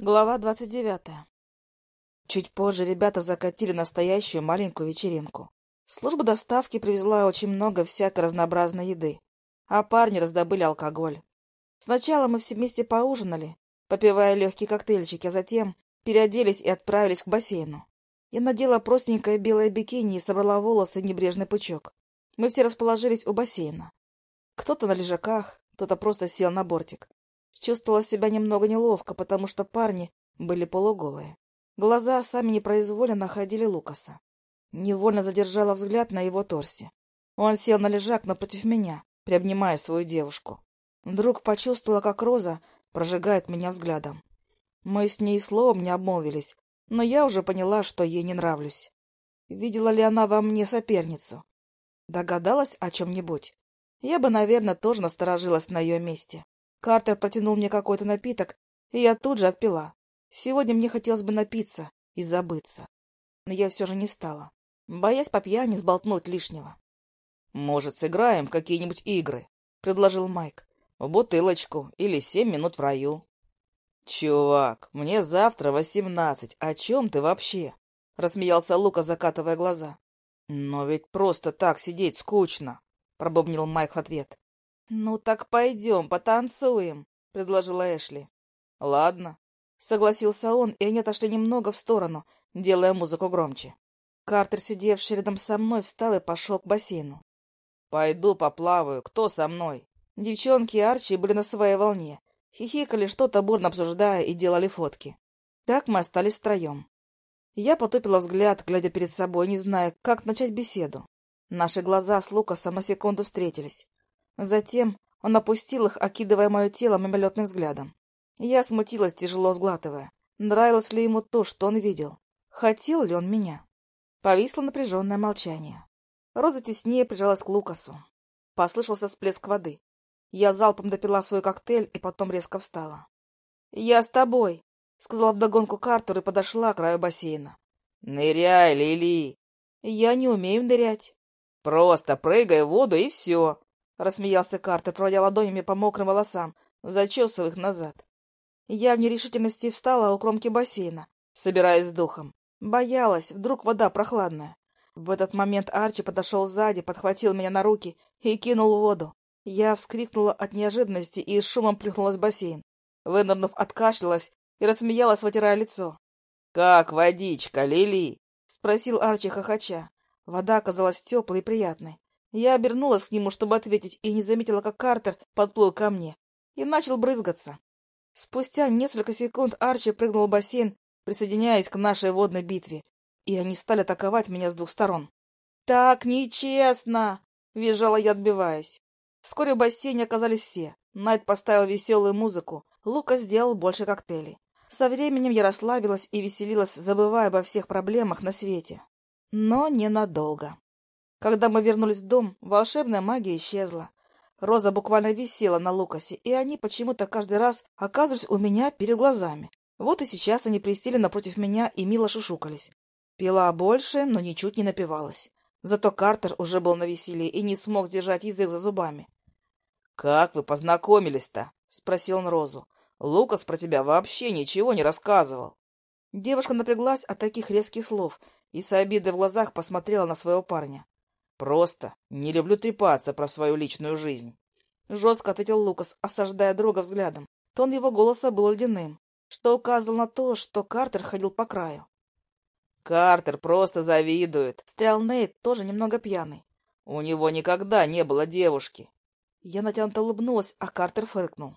Глава двадцать девятая. Чуть позже ребята закатили настоящую маленькую вечеринку. Служба доставки привезла очень много всякой разнообразной еды, а парни раздобыли алкоголь. Сначала мы все вместе поужинали, попивая легкие коктейльчики, а затем переоделись и отправились к бассейну. Я надела простенькое белое бикини и собрала волосы в небрежный пучок. Мы все расположились у бассейна. Кто-то на лежаках, кто-то просто сел на бортик. Чувствовала себя немного неловко, потому что парни были полуголые. Глаза сами непроизвольно находили Лукаса. Невольно задержала взгляд на его торсе. Он сел на лежак напротив меня, приобнимая свою девушку. Вдруг почувствовала, как Роза прожигает меня взглядом. Мы с ней словом не обмолвились, но я уже поняла, что ей не нравлюсь. Видела ли она во мне соперницу? Догадалась о чем-нибудь? Я бы, наверное, тоже насторожилась на ее месте. Картер протянул мне какой-то напиток, и я тут же отпила. Сегодня мне хотелось бы напиться и забыться. Но я все же не стала, боясь по пьяни сболтнуть лишнего. — Может, сыграем в какие-нибудь игры? — предложил Майк. — В бутылочку или семь минут в раю. — Чувак, мне завтра восемнадцать. О чем ты вообще? — рассмеялся Лука, закатывая глаза. — Но ведь просто так сидеть скучно, — пробубнил Майк в ответ. «Ну так пойдем, потанцуем», — предложила Эшли. «Ладно», — согласился он, и они отошли немного в сторону, делая музыку громче. Картер, сидевший рядом со мной, встал и пошел к бассейну. «Пойду поплаваю. Кто со мной?» Девчонки и Арчи были на своей волне. Хихикали, что-то бурно обсуждая, и делали фотки. Так мы остались втроем. Я потупила взгляд, глядя перед собой, не зная, как начать беседу. Наши глаза с Лукасом на секунду встретились. Затем он опустил их, окидывая мое тело мимолетным взглядом. Я смутилась, тяжело сглатывая. Нравилось ли ему то, что он видел? Хотел ли он меня? Повисло напряженное молчание. Роза теснее прижалась к Лукасу. Послышался всплеск воды. Я залпом допила свой коктейль и потом резко встала. — Я с тобой, — сказала вдогонку Картер и подошла к краю бассейна. — Ныряй, Лили! — Я не умею нырять. — Просто прыгай в воду и все, — рассмеялся Картер, проводя ладонями по мокрым волосам, зачесывая их назад. Я в нерешительности встала у кромки бассейна, собираясь с духом. Боялась, вдруг вода прохладная. В этот момент Арчи подошел сзади, подхватил меня на руки и кинул в воду. Я вскрикнула от неожиданности и с шумом плюхнулась в бассейн. Вынырнув, откашлялась и рассмеялась, вытирая лицо. — Как водичка, Лили? — спросил Арчи хохоча. Вода оказалась теплой и приятной. Я обернулась к нему, чтобы ответить, и не заметила, как Картер подплыл ко мне и начал брызгаться. Спустя несколько секунд Арчи прыгнул в бассейн, присоединяясь к нашей водной битве, и они стали атаковать меня с двух сторон. «Так нечестно!» — визжала я, отбиваясь. Вскоре в бассейне оказались все. Найт поставил веселую музыку, Лука сделал больше коктейлей. Со временем я расслабилась и веселилась, забывая обо всех проблемах на свете. Но ненадолго. Когда мы вернулись в дом, волшебная магия исчезла. Роза буквально висела на Лукасе, и они почему-то каждый раз оказывались у меня перед глазами. Вот и сейчас они присели напротив меня и мило шушукались. Пила больше, но ничуть не напивалась. Зато Картер уже был на веселье и не смог сдержать язык за зубами. — Как вы познакомились-то? — спросил он Розу. — Лукас про тебя вообще ничего не рассказывал. Девушка напряглась от таких резких слов и с обидой в глазах посмотрела на своего парня. Просто не люблю трепаться про свою личную жизнь. Жестко ответил Лукас, осаждая друга взглядом. Тон его голоса был ледяным, что указывал на то, что Картер ходил по краю. «Картер просто завидует», — встрял Нейт, тоже немного пьяный. «У него никогда не было девушки». Я натянуто улыбнулась, а Картер фыркнул.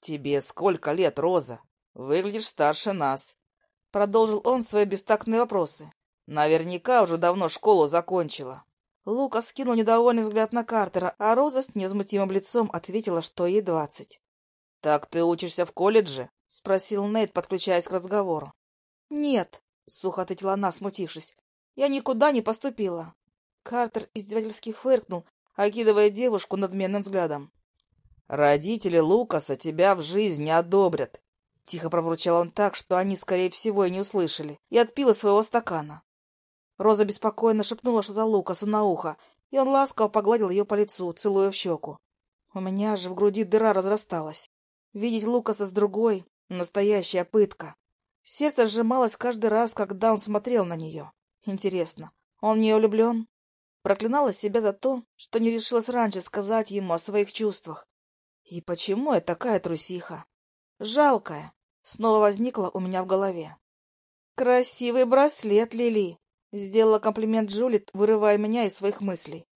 «Тебе сколько лет, Роза? Выглядишь старше нас», — продолжил он свои бестактные вопросы. «Наверняка уже давно школу закончила». Лука скинул недовольный взгляд на Картера, а Роза с невозмутимым лицом ответила, что ей двадцать. — Так ты учишься в колледже? — спросил Нейт, подключаясь к разговору. — Нет, — сухо ответила она, смутившись. — Я никуда не поступила. Картер издевательски фыркнул, окидывая девушку надменным взглядом. — Родители Лукаса тебя в жизнь не одобрят. Тихо пробурчал он так, что они, скорее всего, и не услышали, и отпил из своего стакана. Роза беспокойно шепнула что-то Лукасу на ухо, и он ласково погладил ее по лицу, целуя в щеку. У меня же в груди дыра разрасталась. Видеть Лукаса с другой Настоящая пытка. Сердце сжималось каждый раз, когда он смотрел на нее. Интересно, он в нее влюблен? Проклинала себя за то, что не решилась раньше сказать ему о своих чувствах. И почему я такая трусиха? Жалкая. Снова возникла у меня в голове. «Красивый браслет, Лили!» — сделала комплимент Джулит, вырывая меня из своих мыслей.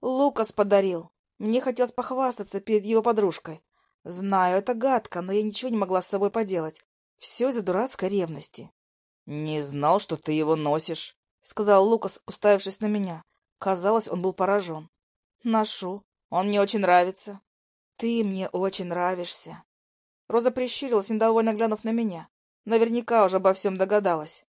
«Лукас подарил. Мне хотелось похвастаться перед его подружкой. Знаю, это гадко, но я ничего не могла с собой поделать. Все из-за дурацкой ревности». «Не знал, что ты его носишь», — сказал Лукас, уставившись на меня. Казалось, он был поражен. «Ношу. Он мне очень нравится». «Ты мне очень нравишься». Роза прищурилась, недовольно глянув на меня. Наверняка уже обо всем догадалась.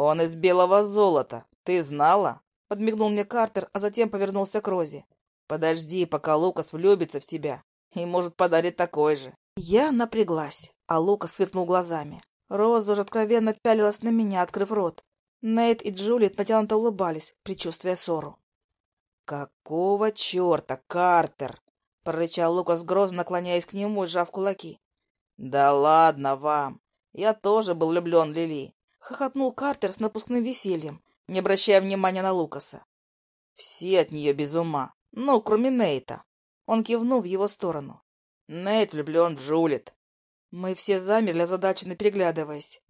«Он из белого золота. Ты знала?» Подмигнул мне Картер, а затем повернулся к Розе. «Подожди, пока Лукас влюбится в тебя, и, может, подарит такой же». Я напряглась, а Лукас сверкнул глазами. Роза уже откровенно пялилась на меня, открыв рот. Нейт и Джулит натянуто улыбались, предчувствуя ссору. «Какого черта, Картер?» — прорычал Лукас грозно, наклоняясь к нему и сжав кулаки. «Да ладно вам! Я тоже был влюблен в Лили. Хохотнул Картер с напускным весельем, не обращая внимания на Лукаса. Все от нее без ума, ну, кроме Нейта. Он кивнул в его сторону. Нейт влюблен в Джулит. Мы все замерли, озадаченно переглядываясь.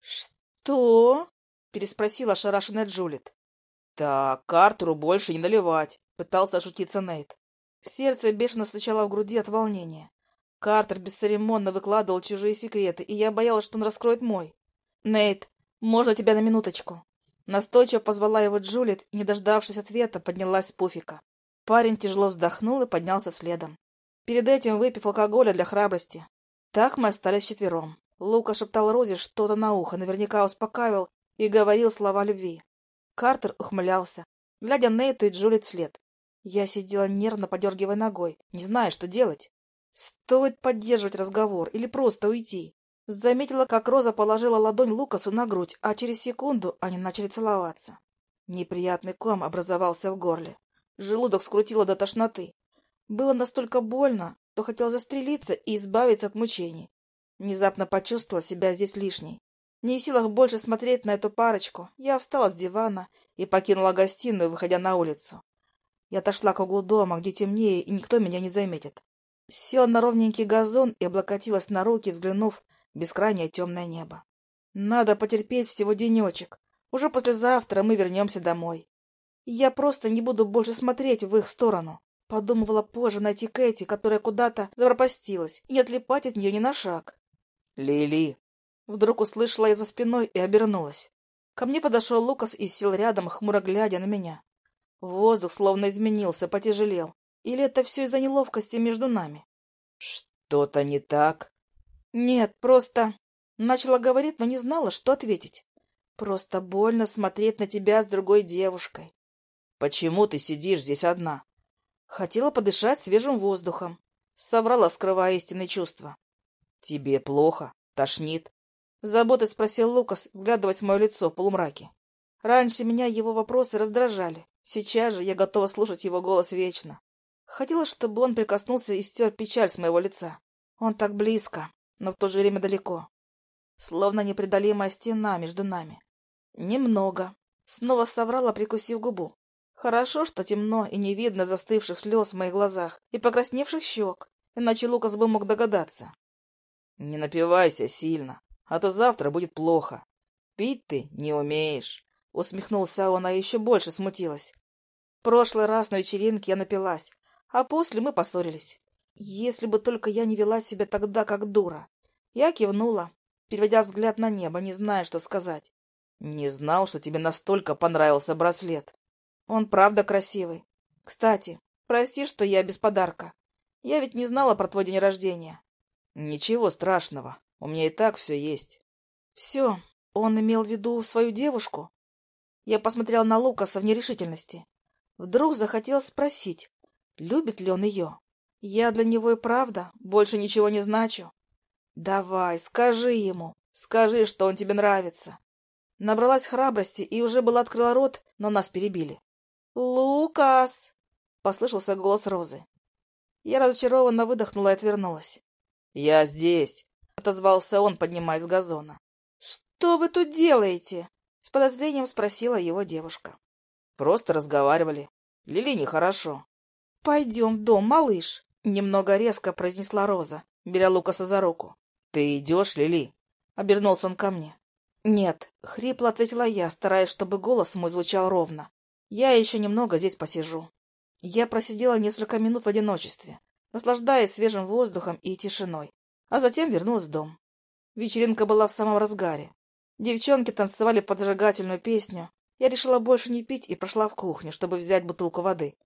«Что?» — переспросила ошарашенная Джулит. «Так, Картеру больше не наливать», — пытался ошутиться Нейт. Сердце бешено стучало в груди от волнения. Картер бесцеремонно выкладывал чужие секреты, и я боялась, что он раскроет мой. «Нейт, можно тебя на минуточку?» Настойчиво позвала его Джулит не дождавшись ответа, поднялась с пуфика. Парень тяжело вздохнул и поднялся следом. Перед этим выпив алкоголя для храбрости. Так мы остались четвером. Лука шептал Розе что-то на ухо, наверняка успокаивал и говорил слова любви. Картер ухмылялся, глядя Нейту и Джулит вслед. Я сидела нервно, подергивая ногой, не зная, что делать. Стоит поддерживать разговор или просто уйти. Заметила, как Роза положила ладонь Лукасу на грудь, а через секунду они начали целоваться. Неприятный ком образовался в горле. Желудок скрутило до тошноты. Было настолько больно, что хотел застрелиться и избавиться от мучений. Внезапно почувствовала себя здесь лишней. Не в силах больше смотреть на эту парочку, я встала с дивана и покинула гостиную, выходя на улицу. Я отошла к углу дома, где темнее, и никто меня не заметит. Села на ровненький газон и облокотилась на руки, взглянув бескрайнее темное небо. Надо потерпеть всего денечек. Уже послезавтра мы вернемся домой. Я просто не буду больше смотреть в их сторону. Подумывала позже найти Кэти, которая куда-то запропастилась, и не отлипать от нее ни на шаг. «Лили!» Вдруг услышала я за спиной и обернулась. Ко мне подошел Лукас и сел рядом, хмуро глядя на меня. Воздух словно изменился, потяжелел. Или это все из-за неловкости между нами? Что-то не так? Нет, просто... Начала говорить, но не знала, что ответить. Просто больно смотреть на тебя с другой девушкой. Почему ты сидишь здесь одна? Хотела подышать свежим воздухом. Соврала, скрывая истинные чувства. Тебе плохо? Тошнит? Заботой спросил Лукас, вглядываясь в мое лицо в полумраке. Раньше меня его вопросы раздражали. Сейчас же я готова слушать его голос вечно. Хотела, чтобы он прикоснулся и стер печаль с моего лица. Он так близко, но в то же время далеко. Словно непреодолимая стена между нами. Немного. Снова соврала, прикусив губу. Хорошо, что темно и не видно застывших слез в моих глазах и покрасневших щек, иначе Лукас бы мог догадаться. Не напивайся сильно, а то завтра будет плохо. Пить ты не умеешь. Усмехнулся он, а еще больше смутилась. В прошлый раз на вечеринке я напилась, а после мы поссорились. Если бы только я не вела себя тогда, как дура. Я кивнула, переводя взгляд на небо, не зная, что сказать. Не знал, что тебе настолько понравился браслет. Он правда красивый. Кстати, прости, что я без подарка. Я ведь не знала про твой день рождения. Ничего страшного. У меня и так все есть. Все. Он имел в виду свою девушку? Я посмотрел на Лукаса в нерешительности. Вдруг захотел спросить, Любит ли он ее? Я для него и правда больше ничего не значу. Давай, скажи ему, скажи, что он тебе нравится. Набралась храбрости и уже была открыла рот, но нас перебили. «Лукас!» — послышался голос Розы. Я разочарованно выдохнула и отвернулась. «Я здесь!» — отозвался он, поднимаясь с газона. «Что вы тут делаете?» — с подозрением спросила его девушка. «Просто разговаривали. Лили нехорошо». «Пойдем в дом, малыш», — немного резко произнесла Роза, беря Лукаса за руку. «Ты идешь, Лили?» — обернулся он ко мне. «Нет», — хрипло ответила я, стараясь, чтобы голос мой звучал ровно. «Я еще немного здесь посижу». Я просидела несколько минут в одиночестве, наслаждаясь свежим воздухом и тишиной, а затем вернулась в дом. Вечеринка была в самом разгаре. Девчонки танцевали под зажигательную песню. Я решила больше не пить и прошла в кухню, чтобы взять бутылку воды.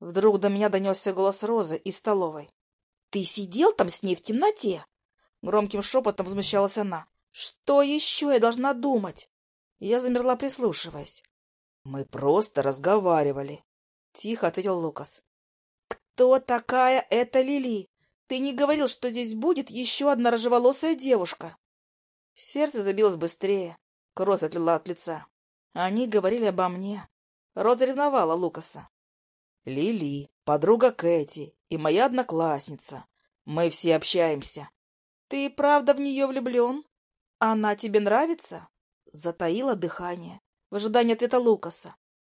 Вдруг до меня донесся голос Розы из столовой. — Ты сидел там с ней в темноте? Громким шепотом возмущалась она. — Что еще я должна думать? Я замерла, прислушиваясь. — Мы просто разговаривали, — тихо ответил Лукас. — Кто такая эта Лили? Ты не говорил, что здесь будет еще одна рыжеволосая девушка? Сердце забилось быстрее, кровь отлила от лица. Они говорили обо мне. Роза ревновала Лукаса. Лили, подруга Кэти и моя одноклассница. Мы все общаемся. Ты правда в нее влюблен? Она тебе нравится? Затаила дыхание в ожидании ответа Лукаса.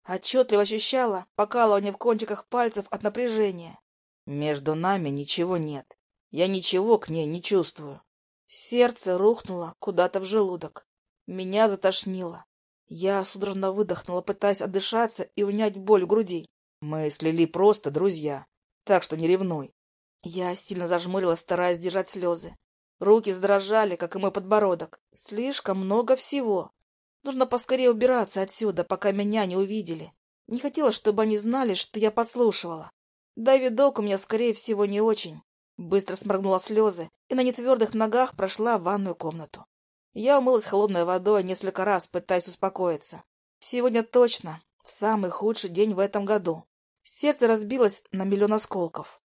Отчетливо ощущала покалывание в кончиках пальцев от напряжения. Между нами ничего нет. Я ничего к ней не чувствую. Сердце рухнуло куда-то в желудок. Меня затошнило. Я судорожно выдохнула, пытаясь отдышаться и унять боль в груди. Мы с Лили просто друзья, так что не ревнуй. Я сильно зажмурилась, стараясь держать слезы. Руки задрожали, как и мой подбородок. Слишком много всего. Нужно поскорее убираться отсюда, пока меня не увидели. Не хотела, чтобы они знали, что я подслушивала. Да видок у меня, скорее всего, не очень. Быстро сморгнула слезы и на нетвердых ногах прошла в ванную комнату. Я умылась холодной водой несколько раз, пытаясь успокоиться. Сегодня точно самый худший день в этом году. Сердце разбилось на миллион осколков.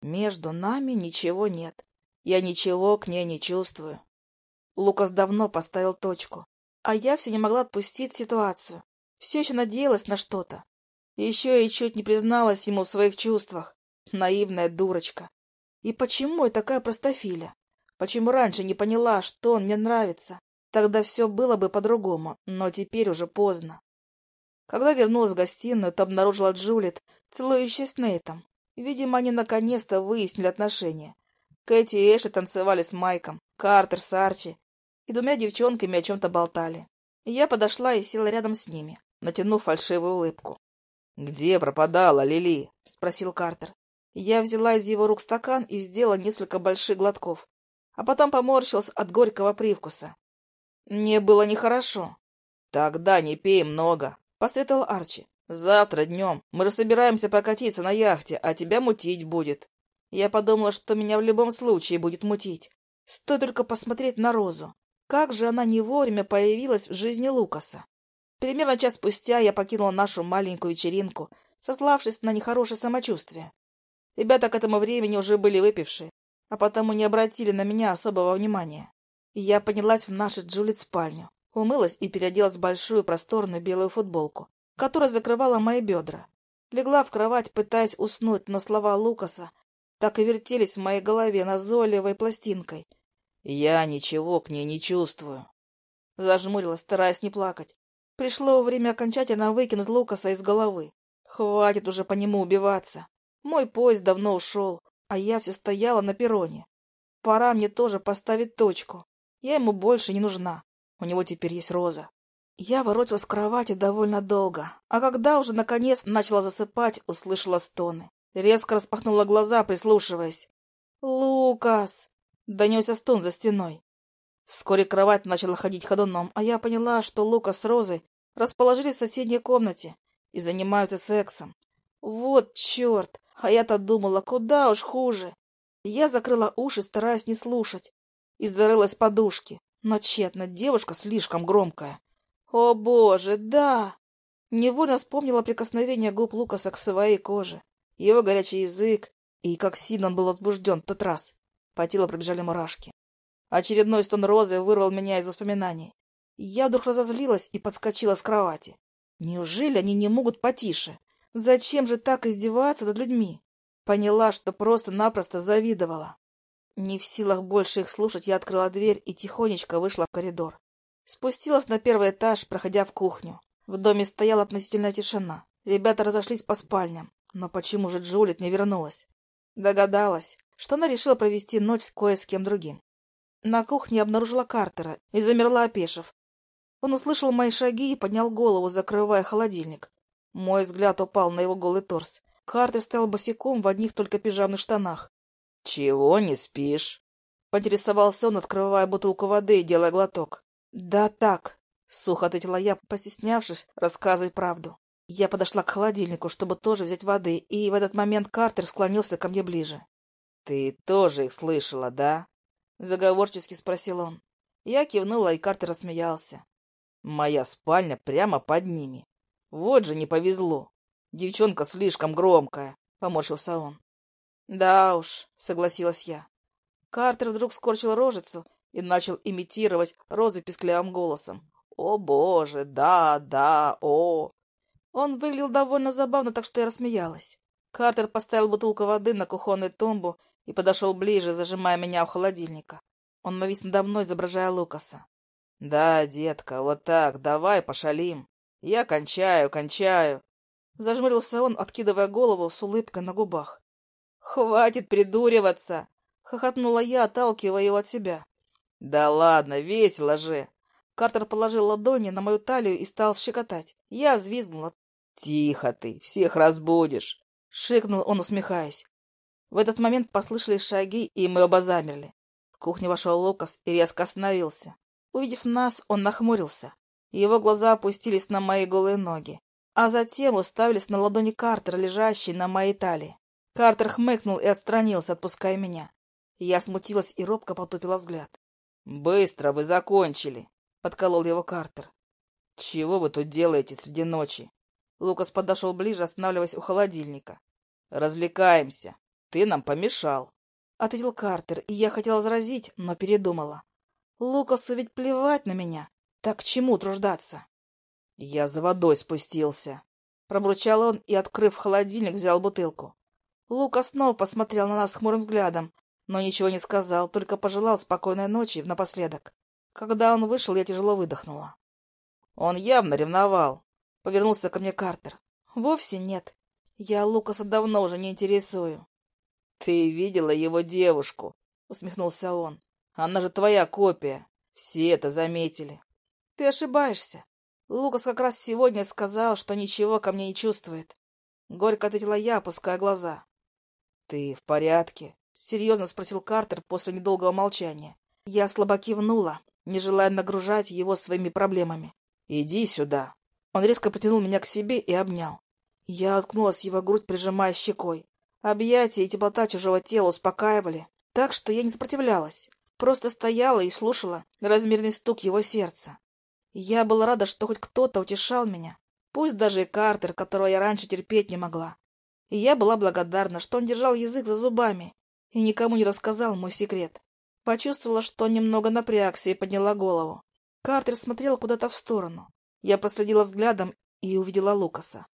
Между нами ничего нет. Я ничего к ней не чувствую. Лукас давно поставил точку, а я все не могла отпустить ситуацию. Все еще надеялась на что-то. Еще и чуть не призналась ему в своих чувствах. Наивная дурочка. И почему я такая простофиля? Почему раньше не поняла, что он мне нравится? Тогда все было бы по-другому, но теперь уже поздно. Когда вернулась в гостиную, то обнаружила Джулит, целующаяся с Нейтом. Видимо, они наконец-то выяснили отношения. Кэти и Эши танцевали с Майком, Картер с Арчи и двумя девчонками о чем-то болтали. я подошла и села рядом с ними, натянув фальшивую улыбку. — Где пропадала Лили? — спросил Картер. Я взяла из его рук стакан и сделала несколько больших глотков, а потом поморщилась от горького привкуса. Мне было нехорошо. — Тогда не пей много, посоветовал Арчи. «Завтра днем мы же собираемся прокатиться на яхте, а тебя мутить будет». Я подумала, что меня в любом случае будет мутить. Стоит только посмотреть на Розу. Как же она не вовремя появилась в жизни Лукаса. Примерно час спустя я покинула нашу маленькую вечеринку, сославшись на нехорошее самочувствие. Ребята к этому времени уже были выпившие, а потому не обратили на меня особого внимания. И я поднялась в нашу Джулит спальню. Умылась и переоделась в большую просторную белую футболку, которая закрывала мои бедра. Легла в кровать, пытаясь уснуть, но слова Лукаса так и вертелись в моей голове назойливой пластинкой. Я ничего к ней не чувствую. Зажмурилась, стараясь не плакать. Пришло время окончательно выкинуть Лукаса из головы. Хватит уже по нему убиваться. Мой поезд давно ушел, а я все стояла на перроне. Пора мне тоже поставить точку. Я ему больше не нужна. У него теперь есть Роза. Я воротилась в кровати довольно долго, а когда уже наконец начала засыпать, услышала стоны. Резко распахнула глаза, прислушиваясь. «Лукас!» — донесся стон за стеной. Вскоре кровать начала ходить ходуном, а я поняла, что Лукас с Розой расположились в соседней комнате и занимаются сексом. Вот черт! А я-то думала, куда уж хуже. Я закрыла уши, стараясь не слушать, и зарылась в подушки. Но тщетно, девушка слишком громкая. О, боже, да! Невольно вспомнила прикосновение губ Лукаса к своей коже, его горячий язык, и как сильно он был возбужден в тот раз. По телу пробежали мурашки. Очередной стон розы вырвал меня из воспоминаний. Я вдруг разозлилась и подскочила с кровати. Неужели они не могут потише? Зачем же так издеваться над людьми? Поняла, что просто-напросто завидовала. Не в силах больше их слушать, я открыла дверь и тихонечко вышла в коридор. Спустилась на первый этаж, проходя в кухню. В доме стояла относительная тишина. Ребята разошлись по спальням. Но почему же Джулит не вернулась? Догадалась, что она решила провести ночь с кое с кем другим. На кухне обнаружила Картера и замерла, опешив. Он услышал мои шаги и поднял голову, закрывая холодильник. Мой взгляд упал на его голый торс. Картер стоял босиком в одних только пижамных штанах. — Чего не спишь? — поинтересовался он, открывая бутылку воды и делая глоток. — Да так, — сухо ответила я, постеснявшись рассказывать правду. Я подошла к холодильнику, чтобы тоже взять воды, и в этот момент Картер склонился ко мне ближе. — Ты тоже их слышала, да? — заговорчески спросил он. Я кивнула, и Картер рассмеялся. — Моя спальня прямо под ними. Вот же не повезло. Девчонка слишком громкая, — поморщился он. — Да уж, — согласилась я. Картер вдруг скорчил рожицу и начал имитировать розы песклявым голосом. «О, боже, да, да, о!» Он выглядел довольно забавно, так что я рассмеялась. Картер поставил бутылку воды на кухонную тумбу и подошел ближе, зажимая меня у холодильника. Он навис надо мной, изображая Лукаса. — Да, детка, вот так, давай пошалим. Я кончаю, кончаю. Зажмурился он, откидывая голову с улыбкой на губах. — Хватит придуриваться! — хохотнула я, отталкивая его от себя. — Да ладно, весело же! Картер положил ладони на мою талию и стал щекотать. Я взвизгнула. «Тихо ты, всех разбудишь!» — шикнул он, усмехаясь. В этот момент послышались шаги, и мы оба замерли. В кухню вошел Лукас и резко остановился. Увидев нас, он нахмурился. Его глаза опустились на мои голые ноги, а затем уставились на ладони Картера, лежащей на моей талии. Картер хмыкнул и отстранился, отпуская меня. Я смутилась и робко потупила взгляд. «Быстро вы закончили!» — подколол его Картер. «Чего вы тут делаете среди ночи?» Лукас подошел ближе, останавливаясь у холодильника. «Развлекаемся. Ты нам помешал», — ответил Картер, и я хотела возразить, но передумала. «Лукасу ведь плевать на меня. Так к чему труждаться?» «Я за водой спустился», — пробурчал он и, открыв холодильник, взял бутылку. Лукас снова посмотрел на нас хмурым взглядом, но ничего не сказал, только пожелал спокойной ночи напоследок. Когда он вышел, я тяжело выдохнула. Он явно ревновал, — повернулся ко мне Картер. «Вовсе нет. Я Лукаса давно уже не интересую». «Ты видела его девушку?» — усмехнулся он. «Она же твоя копия. Все это заметили». «Ты ошибаешься. Лукас как раз сегодня сказал, что ничего ко мне не чувствует». Горько ответила я, опуская глаза. «Ты в порядке?» — серьезно спросил Картер после недолгого молчания. Я слабо кивнула, не желая нагружать его своими проблемами. «Иди сюда». Он резко потянул меня к себе и обнял. Я уткнулась его грудь, прижимая щекой. Объятия и теплота чужого тела успокаивали, так что я не сопротивлялась. Просто стояла и слушала размерный стук его сердца. Я была рада, что хоть кто-то утешал меня, пусть даже и Картер, которого я раньше терпеть не могла. И я была благодарна, что он держал язык за зубами и никому не рассказал мой секрет. Почувствовала, что немного напрягся и подняла голову. Картер смотрел куда-то в сторону. Я проследила взглядом и увидела Лукаса.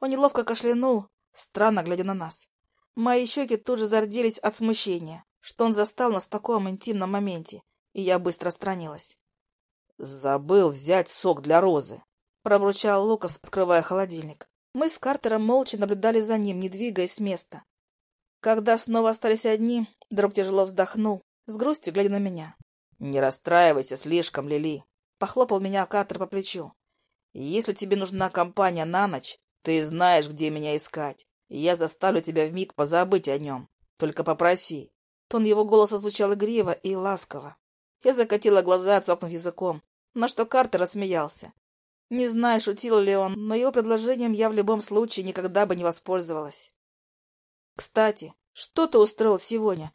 Он неловко кашлянул, странно глядя на нас. Мои щеки тут же зарделись от смущения, что он застал нас в таком интимном моменте, и я быстро отстранилась. «Забыл взять сок для розы», — пробурчал Лукас, открывая холодильник. Мы с Картером молча наблюдали за ним, не двигаясь с места. Когда снова остались одни, друг тяжело вздохнул, с грустью глядя на меня. «Не расстраивайся слишком, Лили», — похлопал меня Картер по плечу. Если тебе нужна компания на ночь, ты знаешь, где меня искать, я заставлю тебя вмиг позабыть о нем. Только попроси». Тон его голоса звучал игриво и ласково. Я закатила глаза, цокнув языком, на что Картер рассмеялся. Не знаю, шутил ли он, но его предложением я в любом случае никогда бы не воспользовалась. «Кстати, что ты устроил сегодня?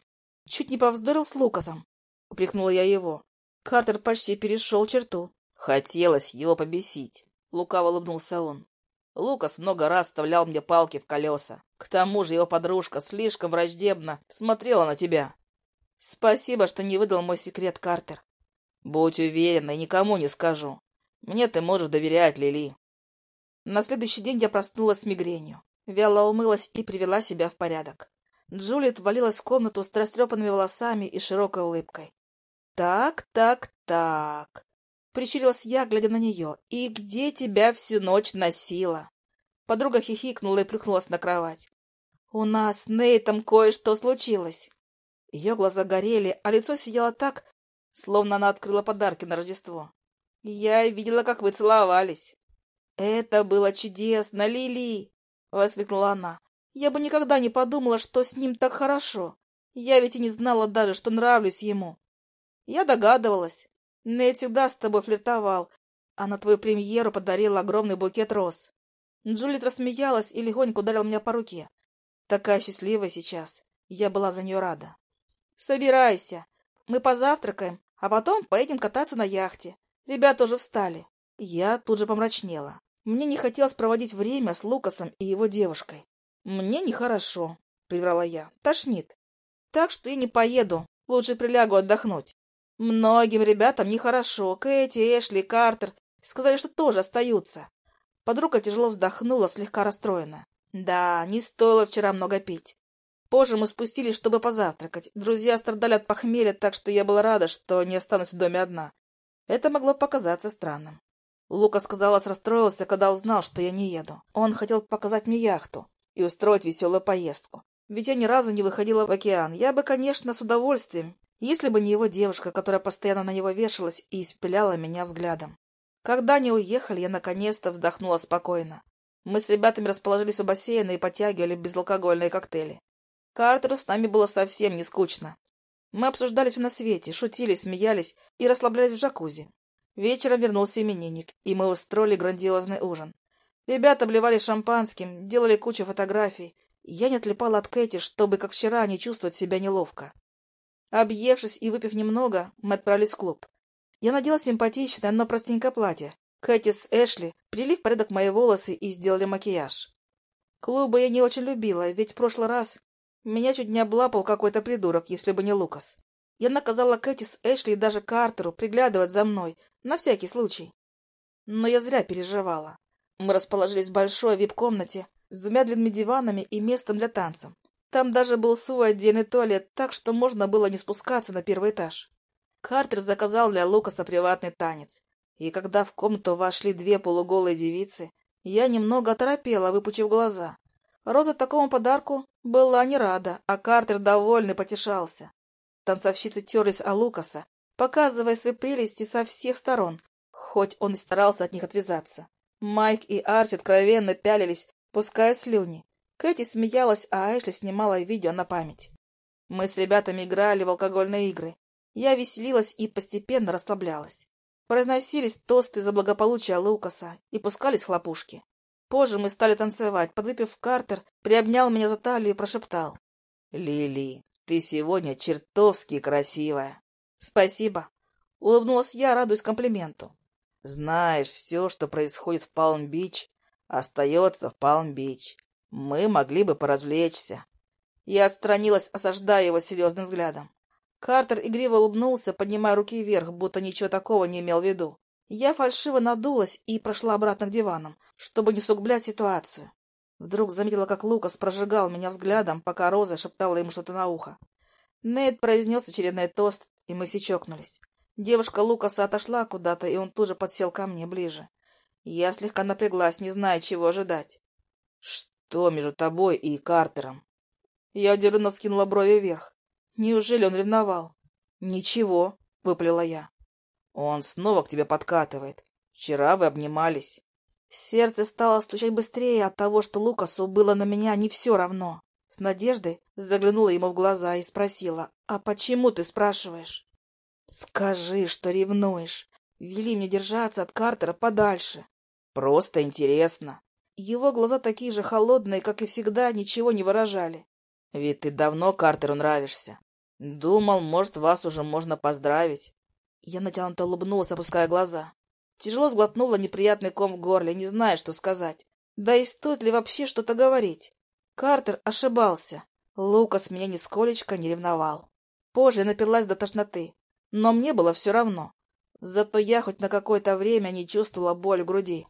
Чуть не повздорил с Лукасом?» — упрекнула я его. Картер почти перешел черту. Хотелось его побесить. Лукаво улыбнулся он. Лукас много раз вставлял мне палки в колеса. К тому же его подружка слишком враждебно смотрела на тебя. Спасибо, что не выдал мой секрет, Картер. Будь уверена, никому не скажу. Мне ты можешь доверять, Лили. На следующий день я проснулась с мигренью. Вяло умылась и привела себя в порядок. Джулиет валилась в комнату с растрепанными волосами и широкой улыбкой. «Так, так, так...» — прищурилась я, глядя на нее. «И где тебя всю ночь носила?» Подруга хихикнула и плюхнулась на кровать. «У нас с Нейтом кое-что случилось». Ее глаза горели, а лицо сияло так, словно она открыла подарки на Рождество. «Я видела, как вы целовались». «Это было чудесно, Лили!» — воскликнула она. «Я бы никогда не подумала, что с ним так хорошо. Я ведь и не знала даже, что нравлюсь ему. Я догадывалась. Нейт всегда с тобой флиртовал, а на твою премьеру подарил огромный букет роз. Джулит рассмеялась и легонько ударила меня по руке. Такая счастливая сейчас. Я была за нее рада. «Собирайся. Мы позавтракаем, а потом поедем кататься на яхте. Ребята уже встали». Я тут же помрачнела. Мне не хотелось проводить время с Лукасом и его девушкой. «Мне нехорошо», — приврала я. «Тошнит. Так что я не поеду. Лучше прилягу отдохнуть. Многим ребятам нехорошо. Кэти, Эшли, Картер сказали, что тоже остаются. Подруга тяжело вздохнула, слегка расстроена. Да, не стоило вчера много пить. Позже мы спустились, чтобы позавтракать. Друзья страдали от похмелья, так что я была рада, что не останусь в доме одна. Это могло показаться странным. Лукас, казалось, расстроился, когда узнал, что я не еду. Он хотел показать мне яхту и устроить веселую поездку. Ведь я ни разу не выходила в океан. Я бы, конечно, с удовольствием, если бы не его девушка, которая постоянно на него вешалась и испеляла меня взглядом. Когда они уехали, я наконец-то вздохнула спокойно. Мы с ребятами расположились у бассейна и потягивали безалкогольные коктейли. Картеру с нами было совсем не скучно. Мы обсуждали все на свете, шутили, смеялись и расслаблялись в джакузи. Вечером вернулся именинник, и мы устроили грандиозный ужин. Ребята обливали шампанским, делали кучу фотографий. Я не отлипала от Кэти, чтобы, как вчера, не чувствовать себя неловко. Объевшись и выпив немного, мы отправились в клуб. Я надела симпатичное, но простенькое платье. Кэти с Эшли прили в порядок мои волосы и сделали макияж. Клубы я не очень любила, ведь в прошлый раз меня чуть не облапал какой-то придурок, если бы не Лукас. Я наказала Кэти с Эшли и даже Картеру приглядывать за мной, на всякий случай. Но я зря переживала. Мы расположились в большой вип-комнате с двумя длинными диванами и местом для танцев. Там даже был свой отдельный туалет, так что можно было не спускаться на первый этаж. Картер заказал для Лукаса приватный танец. И когда в комнату вошли две полуголые девицы, я немного оторопела, выпучив глаза. Роза такому подарку была не рада, а Картер довольный потешался. Танцовщицы терлись о Лукаса, показывая свои прелести со всех сторон, хоть он и старался от них отвязаться. Майк и Арчи откровенно пялились, пуская слюни. Кэти смеялась, а Эшли снимала видео на память. Мы с ребятами играли в алкогольные игры. Я веселилась и постепенно расслаблялась. Произносились тосты за благополучие Лукаса и пускались хлопушки. Позже мы стали танцевать. Подвыпив Картер, приобнял меня за талию и прошептал. — Лили, ты сегодня чертовски красивая. — Спасибо. Улыбнулась я, радуясь комплименту. — Знаешь, все, что происходит в Палм-Бич, остается в Палм-Бич. Мы могли бы поразвлечься. Я отстранилась, осаждая его серьезным взглядом. Картер игриво улыбнулся, поднимая руки вверх, будто ничего такого не имел в виду. Я фальшиво надулась и прошла обратно к диванам, чтобы не сугублять ситуацию. Вдруг заметила, как Лукас прожигал меня взглядом, пока Роза шептала ему что-то на ухо. Нейт произнес очередной тост, и мы все чокнулись. Девушка Лукаса отошла куда-то, и он тут же подсел ко мне ближе. Я слегка напряглась, не зная, чего ожидать. — Что между тобой и Картером? Я удивленно вскинула брови вверх. Неужели он ревновал? Ничего, выплела я. Он снова к тебе подкатывает. Вчера вы обнимались. Сердце стало стучать быстрее от того, что Лукасу было на меня не все равно. С надеждой заглянула ему в глаза и спросила, «А почему ты спрашиваешь?» «Скажи, что ревнуешь. Вели мне держаться от Картера подальше». «Просто интересно». Его глаза такие же холодные, как и всегда, ничего не выражали. «Ведь ты давно Картеру нравишься. Думал, может, вас уже можно поздравить. Я натянуто улыбнулась, опуская глаза. Тяжело сглотнула неприятный ком в горле, не зная, что сказать. Да и стоит ли вообще что-то говорить? Картер ошибался. Лукас меня нисколечко не ревновал. Позже напилась до тошноты. Но мне было все равно. Зато я хоть на какое-то время не чувствовала боль в груди.